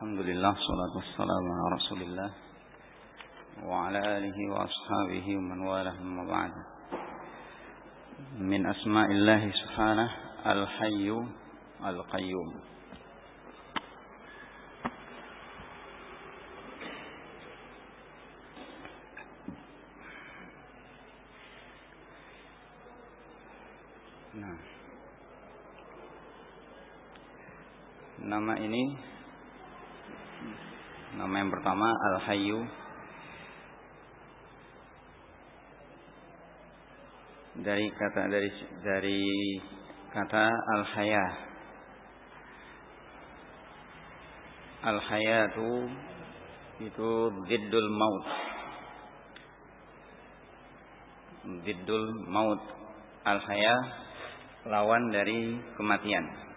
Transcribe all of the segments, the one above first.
الحمد لله والصلاة والسلام على رسول الله وعلى آله وأصحابه ومن والاه أما بعد من أسماء الله سبحانه الحي القيوم Nah. Nama ini Nama yang pertama Al-Hayyu dari kata dari dari kata al-haya. Al-hayatu itu diddul maut. Diddul maut. Al-haya lawan dari kematian.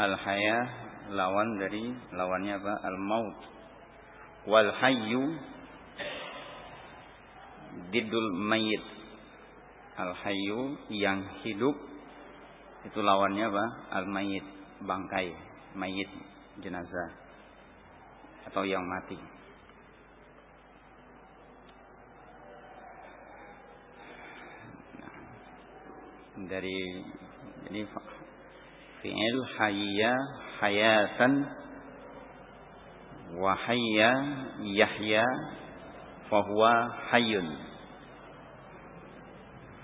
Al-haya lawan dari lawannya apa? Al-maut. Wal hayyu didul mayit. Al-hayyu yang hidup itu lawannya apa? Al-mayit, bangkai, mayit, jenazah atau yang mati. dari ini fi'il hayya hayatan wa hayya yahya fahuwa hayyun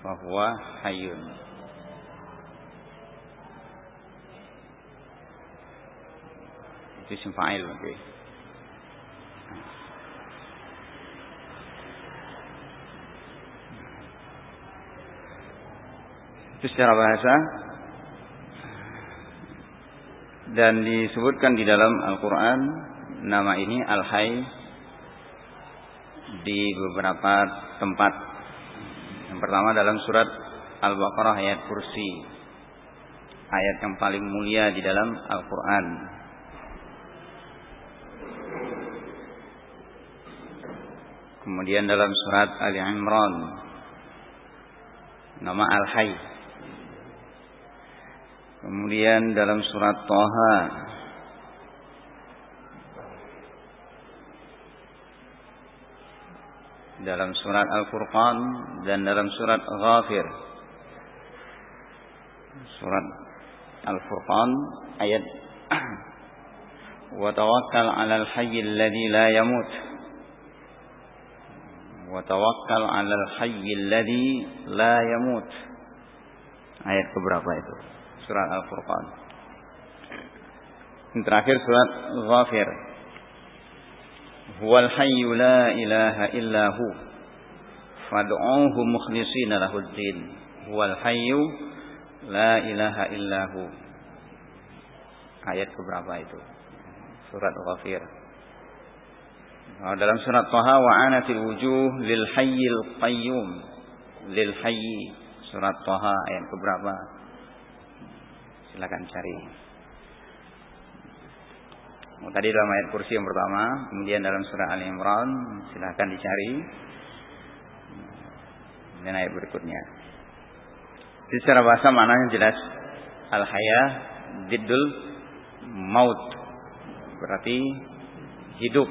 fahuwa hayyun itu isim fa'il okay. itu secara bahasa dan disebutkan di dalam Al-Quran nama ini Al-Hay di beberapa tempat. Yang pertama dalam surat Al-Baqarah ayat kursi. Ayat yang paling mulia di dalam Al-Quran. Kemudian dalam surat Ali Imran. Nama Al-Hay. Kemudian dalam surat Toha dalam surat Al-Furqan dan dalam surat Ghafir. Surat Al-Furqan ayat Wa tawakkal 'alal hayyil ladzi la yamut. Wa tawakkal 'alal hayyil ladzi la yamut. Ayat keberapa itu? Surat Al-Furqan. Yang terakhir surat Ghafir. Huwal hayyu la ilaha illa hu. Fad'uhu mukhlishina lahuddin huwal hayyu la ilaha illa hu. Ayat keberapa itu? Surat ghafir. Nah, dalam surat Taha wa wujuh lil hayyil qayyum. Lil hayyi. Surat Taha ayat keberapa silakan cari Oh, tadi dalam ayat kursi yang pertama, kemudian dalam surah Al Imran, silahkan dicari. Dan ayat berikutnya. Jadi secara bahasa maknanya jelas. Al haya diddul maut. Berarti hidup.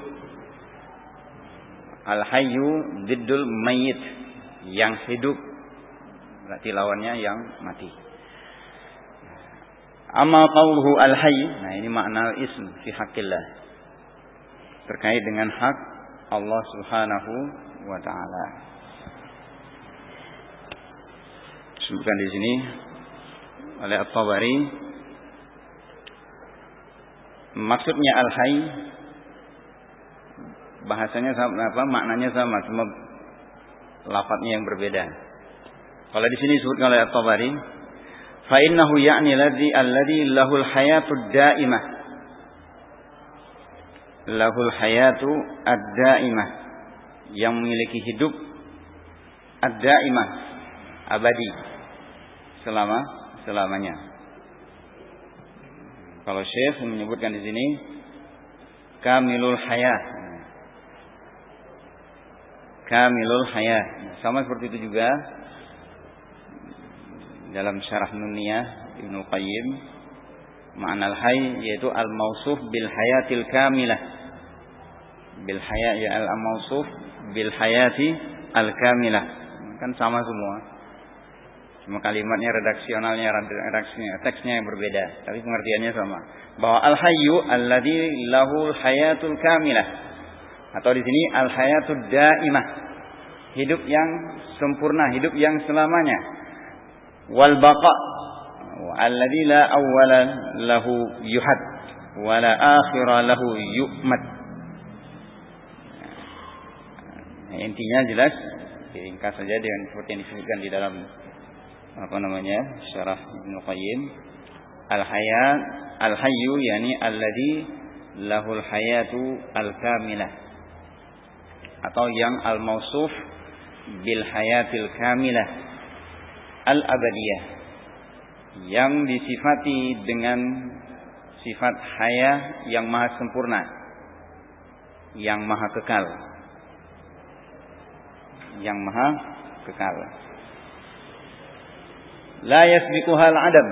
Al hayyu diddul mayit. Yang hidup. Berarti lawannya yang mati. Amma qawluhu al-hayy. Nah, ini makna ism fi haqqillah. Terkait dengan hak Allah Subhanahu wa taala. Disebutkan di sini oleh At-Tabari maksudnya al-hayy bahasanya sama apa maknanya sama cuma lafadznya yang berbeda. Kalau di sini disebutkan oleh At-Tabari fa innahu ya'ni alladhi alladhi lahul hayatud da'imah lahul hayatu ad-da'imah yang memiliki hidup ad-da'imah abadi selama selamanya. kalau Syekh menyebutkan di sini kamilul hayat kamilul hayat sama seperti itu juga dalam syarah Nuniyah Ibnu Qayyim Makna al-hayy yaitu al-mausuf bil hayatil kamilah. Bil haya ya al-mausuf bil hayati al-kamilah. Kan sama semua. Cuma kalimatnya redaksionalnya redaksinya teksnya yang berbeda, tapi pengertiannya sama. Bahwa al-hayyu alladzi lahu hayatul kamilah. Atau di sini al-hayatud daimah. Hidup yang sempurna, hidup yang selamanya. Wal baqa alladzi la awwala lahu yuhad wa la akhira lahu yu'mad. Nah, intinya jelas diringkas saja dengan seperti yang disebutkan di dalam apa namanya syarah Ibnu Qayyim. Al hayat al hayyu yani lahul hayatu al kamilah atau yang al mausuf bil hayatil kamilah al abadiyah yang disifati dengan sifat haya yang maha sempurna yang maha kekal yang maha kekal. La yasbiquhal adam.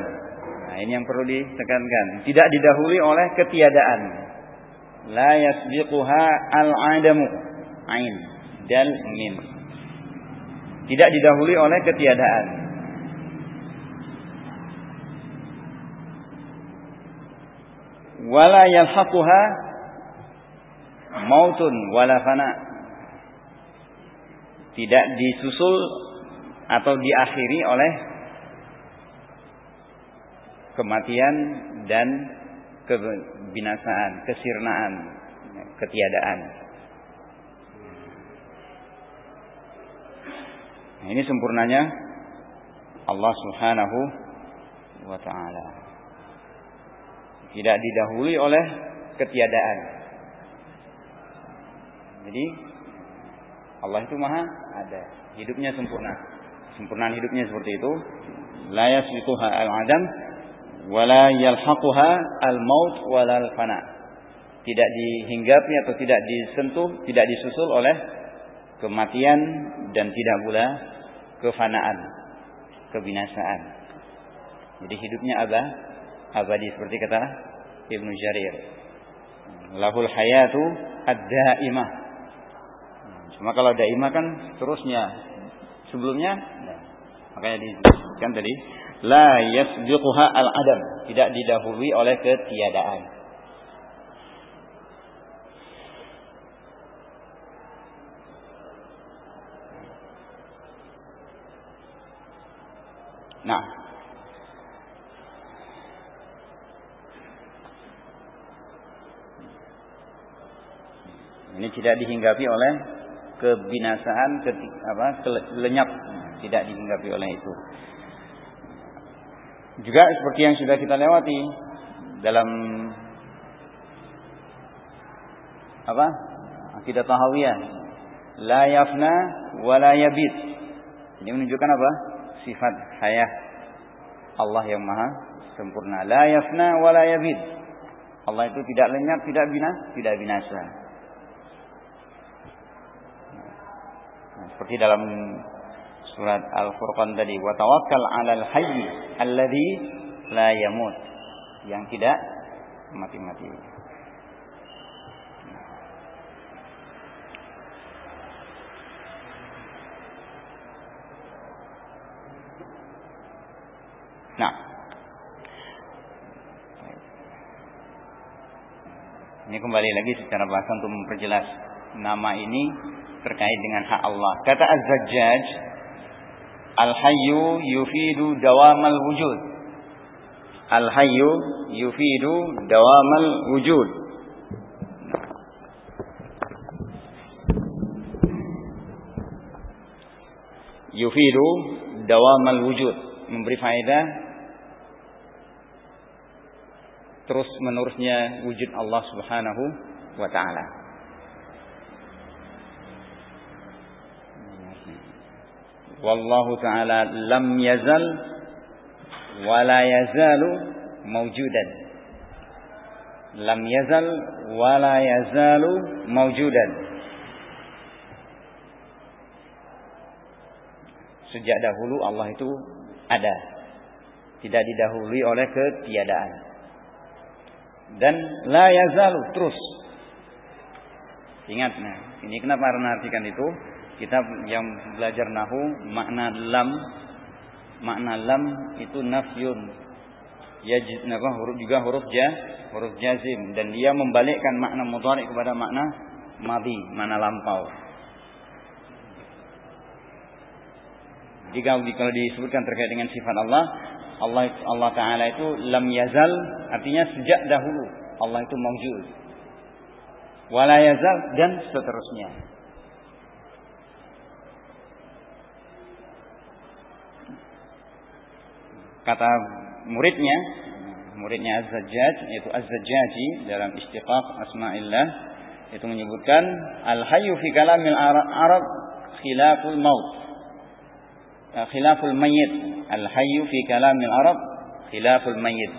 Nah ini yang perlu ditekankan. Tidak didahului oleh ketiadaan. La yasbiquha al adamu ain. Dan mim tidak didahului oleh ketiadaan wala yalhaquha mautun wala fana tidak disusul atau diakhiri oleh kematian dan kebinasaan, kesirnaan, ketiadaan. Ini sempurnanya Allah Subhanahu wa taala tidak didahului oleh ketiadaan. Jadi Allah itu maha ada, hidupnya sempurna. Sempurnaan hidupnya seperti itu. La yasbiquha al-adam wala yalhaquha al-maut wala al-fana. Tidak dihinggapi atau tidak disentuh, tidak disusul oleh kematian dan tidak pula kefanaan, kebinasaan. Jadi hidupnya abah abadi seperti kata Ibnu Jarir. Lahul hayatu ad-daimah. Cuma kalau daimah kan terusnya sebelumnya nah, makanya disebutkan tadi la yasbiquha al-adam, tidak didahului oleh ketiadaan. Nah, Ini tidak dihinggapi oleh kebinasaan, apa, lenyap, tidak dihinggapi oleh itu. Juga seperti yang sudah kita lewati dalam apa? Akidah tahawiyah. La yafna wa la yabit. Ini menunjukkan apa? Sifat hayah Allah yang maha sempurna. La yafna wa la yabit. Allah itu tidak lenyap, tidak binasa, tidak binasa. Seperti dalam surat Al-Furqan tadi, wa tawakkal 'alal hayy alladhi la yamut. Yang tidak mati-mati. Nah, ini kembali lagi secara bahasa untuk memperjelas nama ini terkait dengan hak Allah. Kata Az-Zajjaj, Al-Hayyu yufidu dawamal wujud. Al-Hayyu yufidu dawamal wujud. Yufidu dawamal wujud. Memberi faedah terus menerusnya wujud Allah Subhanahu wa taala. Wallahu taala lam yazal wala yazalu maujudan lam yazal wala yazalu maujudan sejak dahulu Allah itu ada tidak didahului oleh ketiadaan dan la yazalu terus. Ingat nah, ini kenapa artikan itu? Kita yang belajar nahu makna lam makna lam itu nafyun. Ya huruf juga huruf ja, huruf jazim dan dia membalikkan makna mudhari kepada makna madi, mana lampau. Jika kalau disebutkan terkait dengan sifat Allah, Allah Allah Taala itu lam yazal artinya sejak dahulu Allah itu maujud. Wala yazal dan seterusnya. Kata muridnya, muridnya Az-Zajjaj yaitu Az-Zajjaji dalam Istiqaq Asma'illah itu menyebutkan al-hayyu fi kalamil Arab khilaful maut. Khilaful mayyit. Al hayyu fi kalamil arab khilaful mayyit.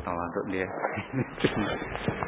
Untuk dia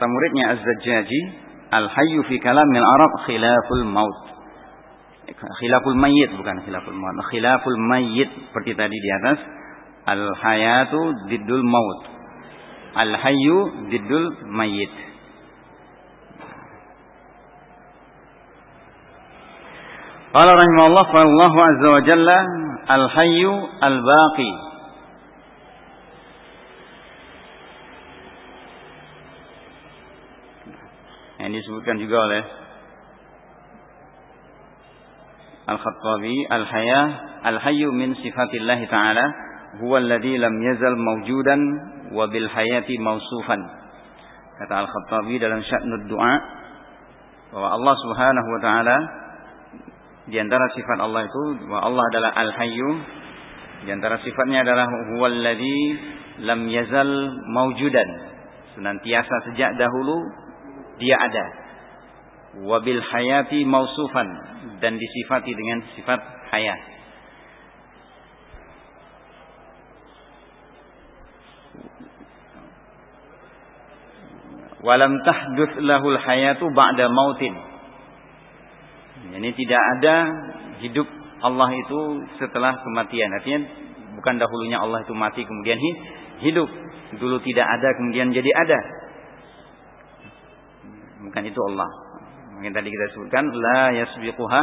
Kata muridnya Az-Zajjaji, al-hayyu fi kalamil Arab khilaful maut. Khilaful mayyit bukan khilaful maut. Khilaful mayyit seperti tadi di atas. Al-hayatu diddul maut. Al-hayyu diddul mayyit. Qala rahimahullah fa Allah azza wa jalla al-hayyu al-baqi disebutkan juga oleh Al-Khattabi Al-Haya Al-Hayyu min sifatillah ta'ala huwa alladhi lam yazal mawjudan wa bil hayati mausufan kata Al-Khattabi dalam sya'nud du'a bahwa Allah Subhanahu wa taala di antara sifat Allah itu bahwa Allah adalah Al-Hayyu di antara sifatnya adalah huwallazi lam yazal mawjudan senantiasa sejak dahulu dia ada. Wabil hayati mausufan dan disifati dengan sifat hayat. Walam tahduth lahul hayatu ba'da mautin. Ini tidak ada hidup Allah itu setelah kematian. Artinya bukan dahulunya Allah itu mati kemudian hidup. Dulu tidak ada kemudian jadi ada. Bukan itu Allah. Mungkin tadi kita sebutkan la yasbiquha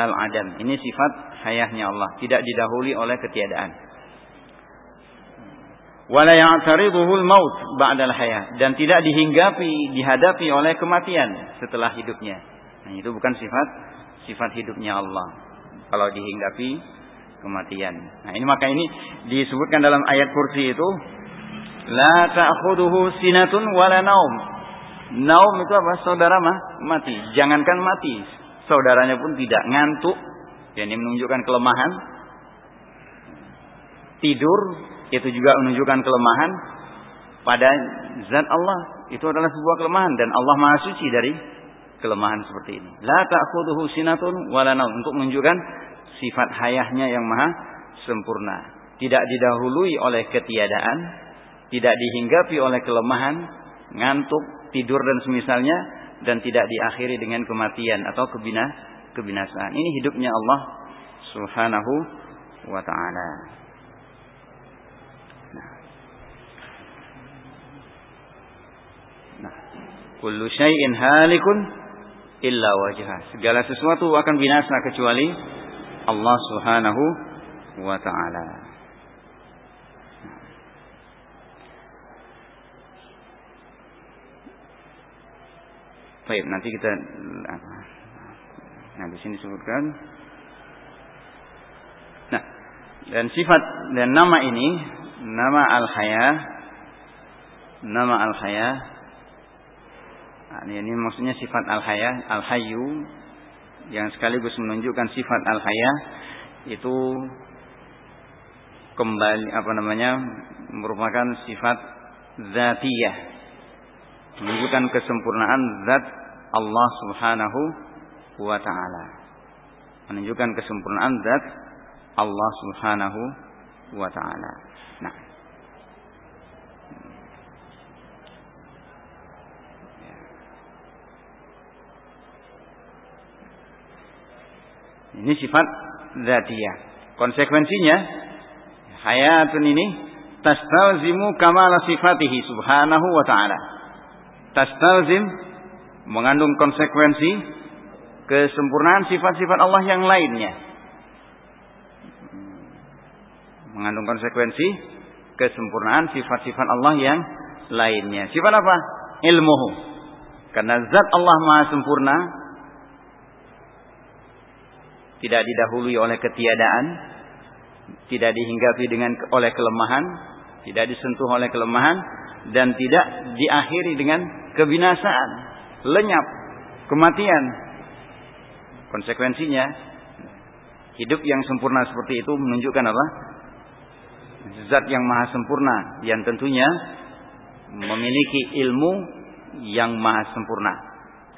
al-adam. Ini sifat hayahnya Allah, tidak didahului oleh ketiadaan. Wala ya'tariduhu al-maut ba'da al-hayah dan tidak dihinggapi, dihadapi oleh kematian setelah hidupnya. Nah, itu bukan sifat sifat hidupnya Allah. Kalau dihinggapi kematian. Nah, ini maka ini disebutkan dalam ayat kursi itu la ta'khuduhu sinatun wala naum Naum itu apa? Saudara mah mati. Jangankan mati, saudaranya pun tidak ngantuk. Ini menunjukkan kelemahan. Tidur itu juga menunjukkan kelemahan pada zat Allah. Itu adalah sebuah kelemahan dan Allah Maha Suci dari kelemahan seperti ini. La ta'khudhuhu sinatun wala naum untuk menunjukkan sifat hayahnya yang maha sempurna. Tidak didahului oleh ketiadaan, tidak dihinggapi oleh kelemahan, ngantuk, tidur dan semisalnya dan tidak diakhiri dengan kematian atau kebina kebinasaan. Ini hidupnya Allah Subhanahu wa taala. Nah. nah. Kullu syai'in halikun illa wajhah. Segala sesuatu akan binasa kecuali Allah Subhanahu wa taala. Baik, nanti kita Nah, di sini disebutkan Nah, dan sifat dan nama ini nama Al-Haya nama Al-Haya. Nah, ini maksudnya sifat al-haya, al-hayyu yang sekaligus menunjukkan sifat al-haya itu kembali apa namanya merupakan sifat zatiyah menunjukkan kesempurnaan zat Allah Subhanahu wa taala menunjukkan kesempurnaan zat Allah Subhanahu wa taala nah Ini sifat zatiyah. Konsekuensinya hayatun ini tastalzimu kamal sifatihi subhanahu wa ta'ala. Tastalzim mengandung konsekuensi kesempurnaan sifat-sifat Allah yang lainnya. Mengandung konsekuensi kesempurnaan sifat-sifat Allah yang lainnya. Sifat apa? Ilmuhu. Karena zat Allah maha sempurna, tidak didahului oleh ketiadaan, tidak dihinggapi dengan oleh kelemahan, tidak disentuh oleh kelemahan dan tidak diakhiri dengan kebinasaan, lenyap, kematian. Konsekuensinya hidup yang sempurna seperti itu menunjukkan apa? Zat yang maha sempurna yang tentunya memiliki ilmu yang maha sempurna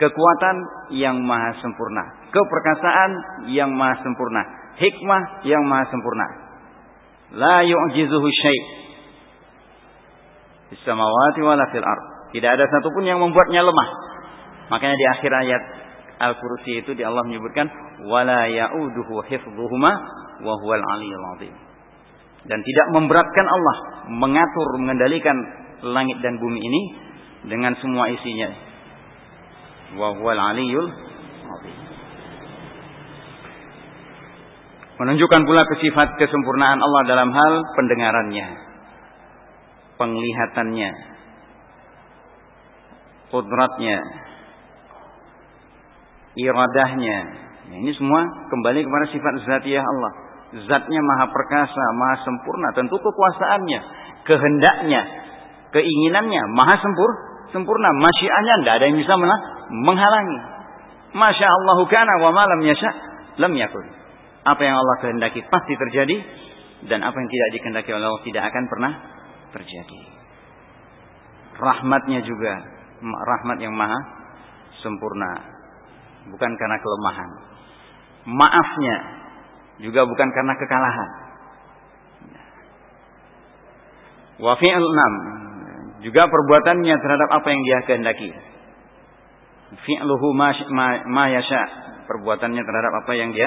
kekuatan yang maha sempurna, keperkasaan yang maha sempurna, hikmah yang maha sempurna. La yu'jizuhu syai' fis samawati wala fil ard. Tidak ada satupun yang membuatnya lemah. Makanya di akhir ayat Al-Kursi itu di Allah menyebutkan wala ya'uduhu hifdhuhuma wa huwal aliyyul azim. Dan tidak memberatkan Allah mengatur mengendalikan langit dan bumi ini dengan semua isinya wa huwal aliyul Menunjukkan pula kesifat kesempurnaan Allah dalam hal pendengarannya, penglihatannya, kudratnya, iradahnya. Ya, ini semua kembali kepada sifat zatiyah Allah. Zatnya maha perkasa, maha sempurna. Tentu kekuasaannya, kehendaknya, keinginannya maha sempur, sempurna. Masyiahnya tidak ada yang bisa menghalangi. Masya Allah kana wa malam yasha lam yakun. Apa yang Allah kehendaki pasti terjadi dan apa yang tidak dikehendaki oleh Allah tidak akan pernah terjadi. Rahmatnya juga rahmat yang maha sempurna. Bukan karena kelemahan. Maafnya juga bukan karena kekalahan. Wa fi'l juga perbuatannya terhadap apa yang dia kehendaki fi'luhu ma, yasha perbuatannya terhadap apa yang dia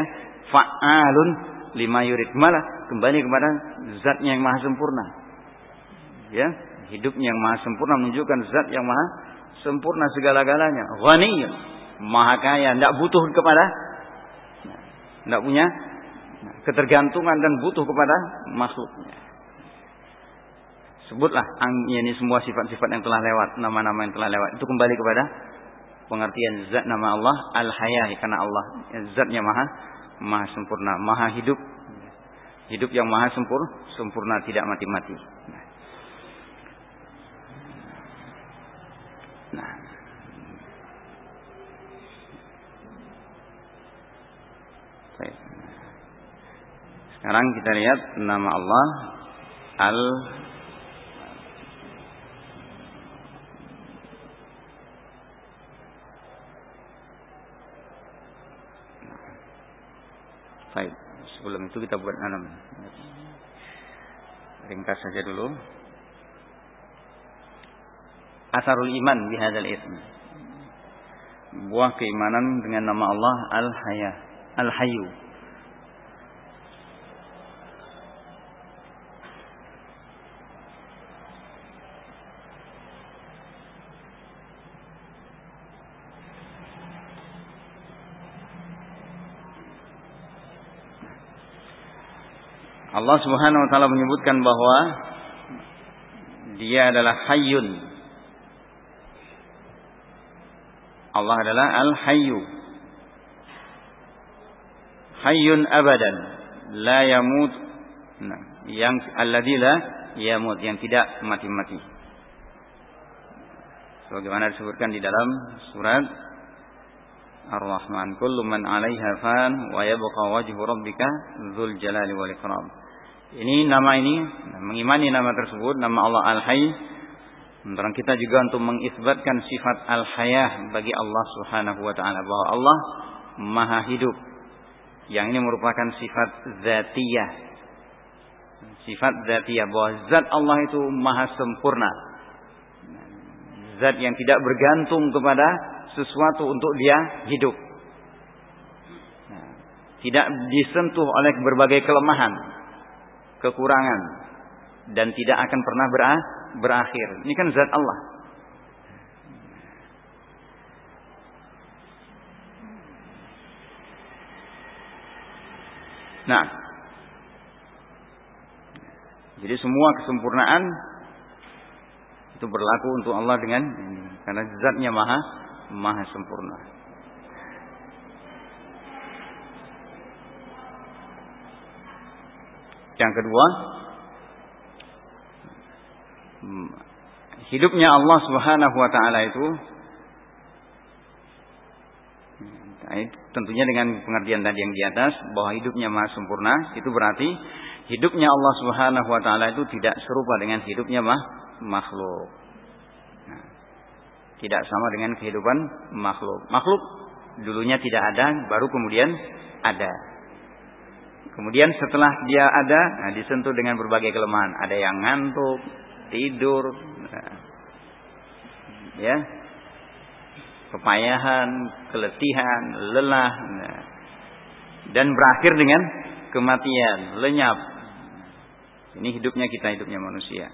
fa'alun lima yurid malah kembali kepada zatnya yang maha sempurna ya hidupnya yang maha sempurna menunjukkan zat yang maha sempurna segala-galanya. Ghaniyun. Maha kaya. Tidak butuh kepada tidak punya ketergantungan dan butuh kepada makhluknya sebutlah ini semua sifat-sifat yang telah lewat nama-nama yang telah lewat. Itu kembali kepada pengertian zat nama Allah al-haya karena Allah. Zatnya maha maha sempurna, maha hidup. Hidup yang maha sempurna, sempurna tidak mati-mati. Nah. Baik. Sekarang kita lihat nama Allah Al Baik, sebelum itu kita buat alam. Ringkas saja dulu. Asarul iman bihadzal ism. Buah keimanan dengan nama Allah Al-Haya, Al-Hayyu. Allah Subhanahu wa taala menyebutkan bahwa dia adalah hayyun. Allah adalah al-hayyu. Hayyun abadan, la yamut. Nah, yang alladzi la yamut, yang tidak mati-mati. sebagaimana disebutkan di dalam surat Ar-Rahman kullu man 'alaiha fan wa yabqa wajhu rabbika dzul jalali wal ikram. Ini nama ini mengimani nama tersebut nama Allah Al-Hayy Menerang kita juga untuk mengisbatkan sifat al-hayah bagi Allah Subhanahu wa taala bahwa Allah Maha hidup. Yang ini merupakan sifat zatiyah. Sifat zatiyah bahwa zat Allah itu maha sempurna. Zat yang tidak bergantung kepada sesuatu untuk dia hidup. Tidak disentuh oleh berbagai kelemahan, kekurangan, dan tidak akan pernah berakhir. Ini kan zat Allah. Nah, jadi semua kesempurnaan itu berlaku untuk Allah dengan ini karena zatnya maha maha sempurna. Yang kedua, hidupnya Allah Subhanahu wa taala itu tentunya dengan pengertian tadi yang di atas bahwa hidupnya maha sempurna itu berarti hidupnya Allah Subhanahu wa taala itu tidak serupa dengan hidupnya mah makhluk. Nah, tidak sama dengan kehidupan makhluk. Makhluk dulunya tidak ada, baru kemudian ada. Kemudian setelah dia ada, nah, disentuh dengan berbagai kelemahan. Ada yang ngantuk, tidur, ya, kepayahan, keletihan, lelah, dan berakhir dengan kematian, lenyap. Ini hidupnya kita, hidupnya manusia.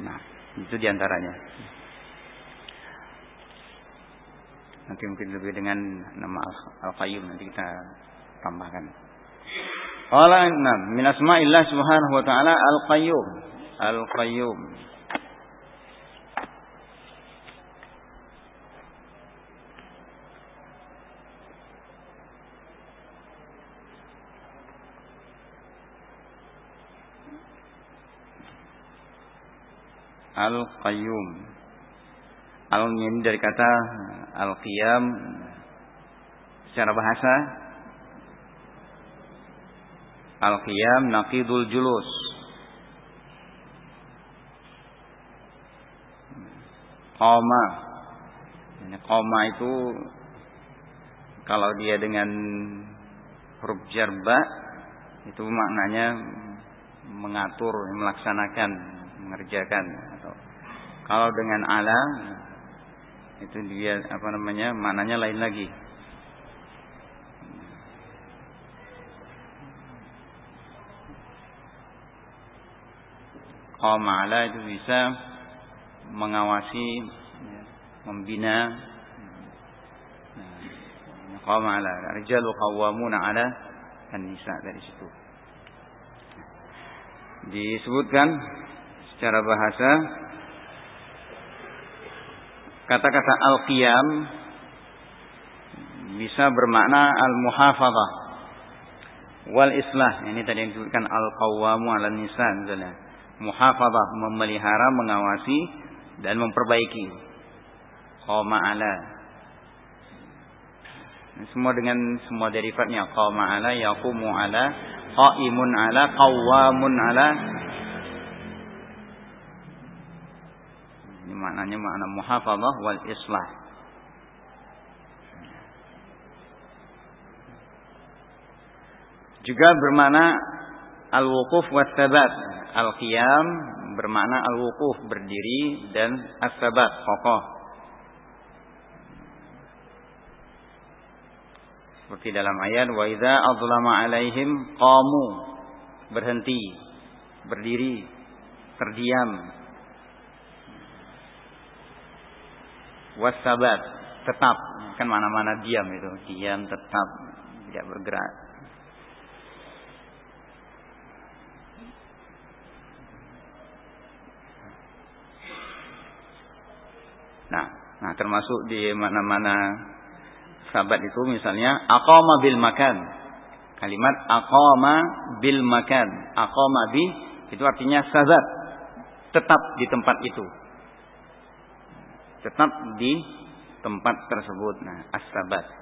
Nah, itu di antaranya. Nanti mungkin lebih dengan nama Al-Qayyum nanti kita tambahkan. Qala nah, min asma'illah subhanahu wa ta'ala Al-Qayyum. Al-Qayyum. Al-Qayyum. Al ini dari kata Al-Qiyam secara bahasa Al-Qiyam naqidul julus. Ini qama itu kalau dia dengan huruf jarba itu maknanya mengatur, melaksanakan, mengerjakan atau kalau dengan ala itu dia apa namanya maknanya lain lagi Qama ala itu bisa mengawasi, membina. Qama ala. Rijalu qawwamuna ala an-nisa dari situ. Disebutkan secara bahasa kata-kata al-qiyam bisa bermakna al-muhafadzah wal islah. Ini tadi yang disebutkan al-qawwamu ala nisa misalnya muhafadzah memelihara, mengawasi dan memperbaiki. Qama ala. Semua dengan semua derivatnya qama ala, yaqumu ala, qaimun ala, qawwamun ala. Ini maknanya makna muhafadzah wal islah. Juga bermakna al-wuquf wa thabat Al-qiyam bermakna al-wuquf berdiri dan as-sabat kokoh. Seperti dalam ayat wa idza azlama alaihim qamu berhenti, berdiri, terdiam. Wasabat tetap kan mana-mana diam itu, diam tetap tidak bergerak. Nah, nah termasuk di mana-mana sabat itu misalnya aqama bil makan. Kalimat aqama bil makan. Aqama bi itu artinya sabat. Tetap di tempat itu. Tetap di tempat tersebut. Nah, as-sabat.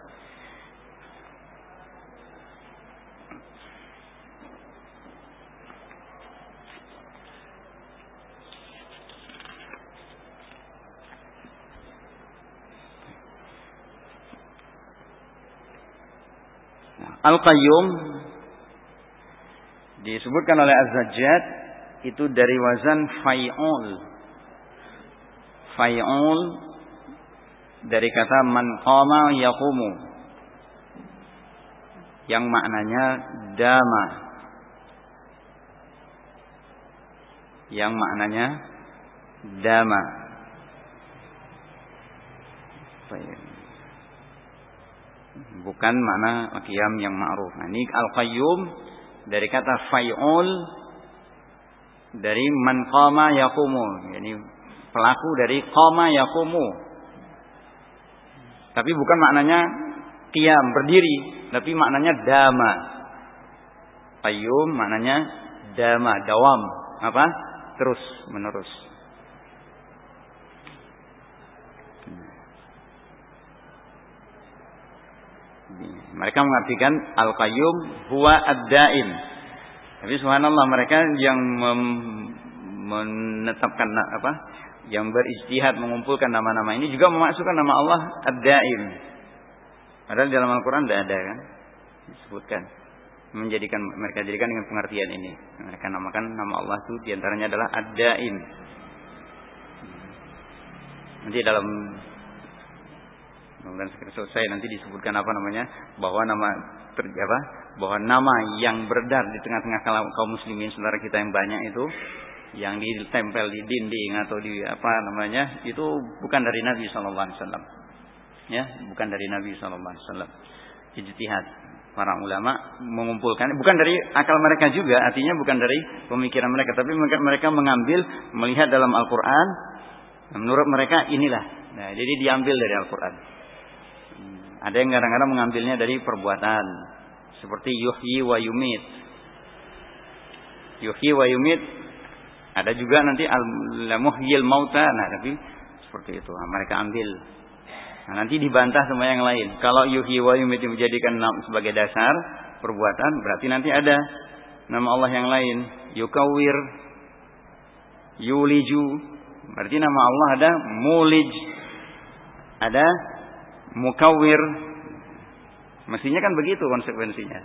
Al-Qayyum disebutkan oleh Az-Zajjad itu dari wazan fai'ul. Fai'ul dari kata man qama yaqumu yang maknanya dama. Yang maknanya dama. Bukan makna qiyam yang ma'ruf. Nah, ini al-qayyum dari kata fai'ul dari man qama yaqumu. Yani pelaku dari qama yaqumu. Tapi bukan maknanya qiyam berdiri, tapi maknanya dama. Qayyum maknanya dama, dawam. Apa? Terus menerus. Mereka mengartikan al-qayyum huwa ad-daim. Tapi subhanallah mereka yang menetapkan apa? Yang berijtihad mengumpulkan nama-nama ini juga memasukkan nama Allah ad-daim. Padahal dalam Al-Qur'an tidak ada kan disebutkan menjadikan mereka jadikan dengan pengertian ini. Mereka namakan nama Allah itu di antaranya adalah ad-daim. Nanti dalam dan selesai nanti disebutkan apa namanya bahwa nama ter, apa bahwa nama yang beredar di tengah-tengah kaum muslimin saudara kita yang banyak itu yang ditempel di dinding atau di apa namanya itu bukan dari Nabi Wasallam ya bukan dari Nabi Wasallam ijtihad para ulama mengumpulkan bukan dari akal mereka juga artinya bukan dari pemikiran mereka tapi mereka mengambil melihat dalam Al-Qur'an menurut mereka inilah nah jadi diambil dari Al-Qur'an ada yang kadang-kadang mengambilnya dari perbuatan. Seperti yuhyi wa yumit. Yuhyi wa yumit. Ada juga nanti al-muhyil mauta. Nah, tapi seperti itu. Nah, mereka ambil. Nah, nanti dibantah sama yang lain. Kalau yuhyi wa yumit dijadikan sebagai dasar perbuatan, berarti nanti ada nama Allah yang lain. Yukawir, yuliju. Berarti nama Allah ada mulij. Ada mukawir. Mestinya kan begitu konsekuensinya.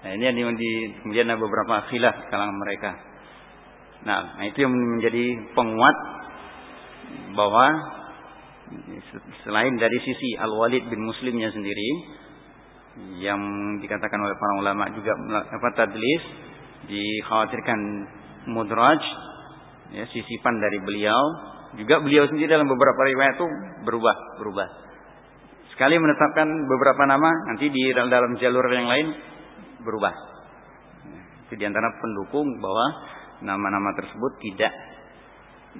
Nah, ini yang di, kemudian ada beberapa khilaf kalangan mereka. Nah, itu yang menjadi penguat bahwa selain dari sisi Al-Walid bin Muslimnya sendiri yang dikatakan oleh para ulama juga apa tadlis dikhawatirkan mudraj ya sisipan dari beliau juga beliau sendiri dalam beberapa riwayat itu berubah berubah Sekali menetapkan beberapa nama, nanti di dalam jalur yang lain berubah. Itu di antara pendukung bahwa nama-nama tersebut tidak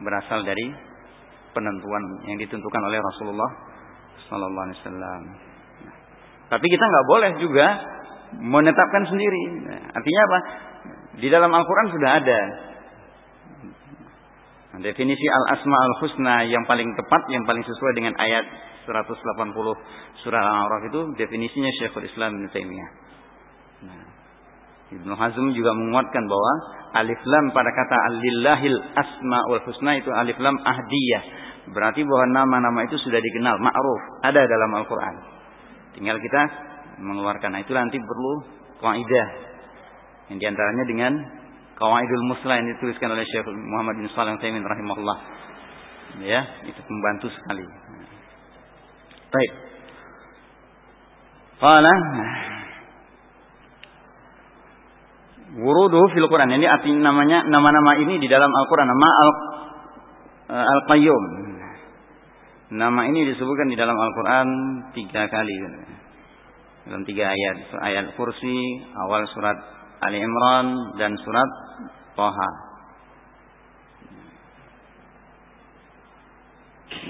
berasal dari penentuan yang ditentukan oleh Rasulullah Sallallahu Alaihi Wasallam. Tapi kita nggak boleh juga menetapkan sendiri. Artinya apa? Di dalam Al-Quran sudah ada definisi al-asma al-husna yang paling tepat, yang paling sesuai dengan ayat 180 surah Al-A'raf itu definisinya Syekhul Islam Ibnu Taimiyah. Nah, Ibnu Hazm juga menguatkan bahwa alif lam pada kata alillahil asmaul husna itu alif lam ahdiyah. Berarti bahwa nama-nama itu sudah dikenal, ma'ruf, ada dalam Al-Qur'an. Tinggal kita mengeluarkan. Nah, itu nanti perlu kaidah. Yang di antaranya dengan Qawaidul Musla yang dituliskan oleh Syekh Muhammad bin Shalih Al-Utsaimin rahimahullah. Ya, itu membantu sekali. Baik. Qala Wuruduhu fil Quran. Ini arti namanya nama-nama ini di dalam Al-Quran. Nama Al eh, Al-Qayyum. Nama ini disebutkan di dalam Al-Quran tiga kali. Dalam tiga ayat. Ayat kursi, awal surat Ali Imran, dan surat Toha.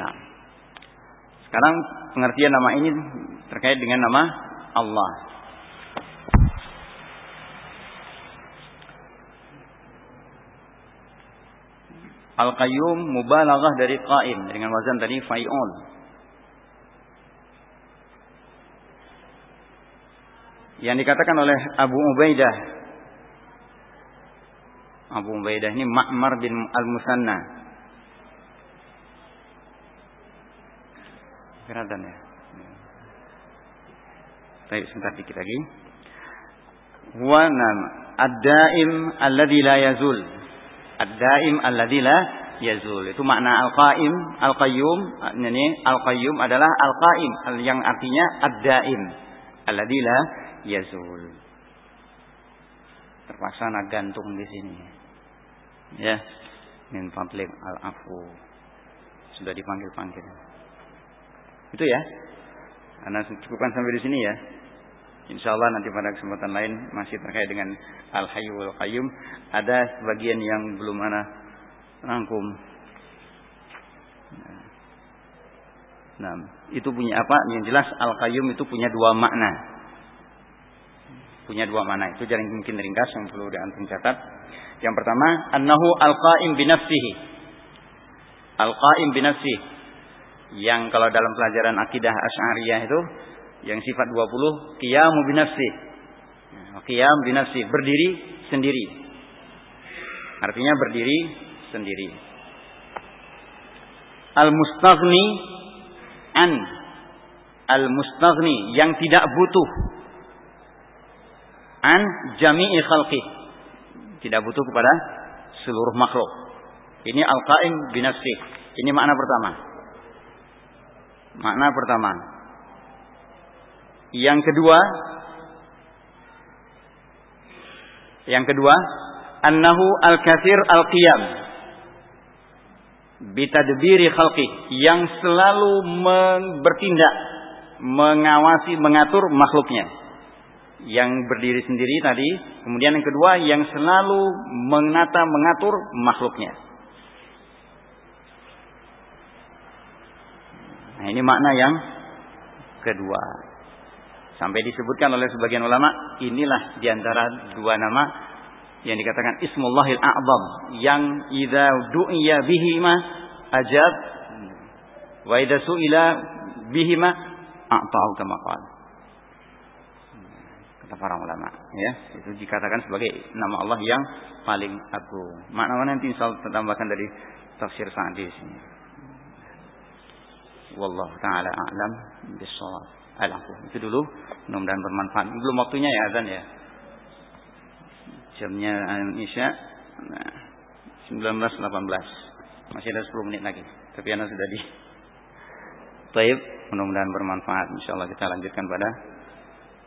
Nah. Sekarang pengertian nama ini terkait dengan nama Allah. Al-Qayyum mubalaghah dari qaim dengan wazan tadi fai'ul. Yang dikatakan oleh Abu Ubaidah Abu Ubaidah ini Ma'mar bin Al-Musanna. Keradan ya. Baik, sebentar dikit lagi. Wa nam ad-daim alladhi la yazul Ad-daim alladzi la yazul. Itu makna al-qaim, al-qayyum. Ini al-qayyum adalah al-qaim yang artinya ad-daim alladzi la yazul. Terpaksa nak gantung di sini. Ya. Min fadlik al-afu. Sudah dipanggil-panggil. Itu ya. Karena cukupkan sampai di sini ya. Insya Allah nanti pada kesempatan lain masih terkait dengan al wal qayyum. Ada sebagian yang belum mana rangkum. Nah, itu punya apa? Yang jelas al-qayyum itu punya dua makna. Punya dua makna. Itu jangan mungkin ringkas yang perlu diantum catat. Yang pertama, annahu al-qaim binafsihi. Al-qaim binafsihi. Yang kalau dalam pelajaran akidah Asy'ariyah itu yang sifat 20 qiyamu binafsi. Qiyam binafsi, berdiri sendiri. Artinya berdiri sendiri. Al-mustaghni an al-mustaghni yang tidak butuh an jami'i khalqi. Tidak butuh kepada seluruh makhluk. Ini al-qaim binafsi. Ini makna pertama. Makna pertama. Yang kedua, yang kedua, annahu al-kathir al-qiyam bitadbiri khalqi yang selalu bertindak mengawasi mengatur makhluknya. Yang berdiri sendiri tadi kemudian yang kedua yang selalu menata mengatur makhluknya. Nah ini makna yang kedua Sampai disebutkan oleh sebagian ulama, inilah di antara dua nama yang dikatakan Ismullahil A'zam yang idza du'iya bihima ajab wa idza su'ila bihima a'ta'u kama qala. Kata para ulama, ya, itu dikatakan sebagai nama Allah yang paling agung. Makna nanti insya Allah tambahkan dari tafsir Sa'di di sini. Wallahu taala a'lam bissawab al Itu dulu. Mudah-mudahan bermanfaat. Belum waktunya ya azan ya. Jamnya Indonesia nah, 19.18. Masih ada 10 menit lagi. Tapi anda sudah di Taib. Mudah-mudahan bermanfaat. Insya Allah kita lanjutkan pada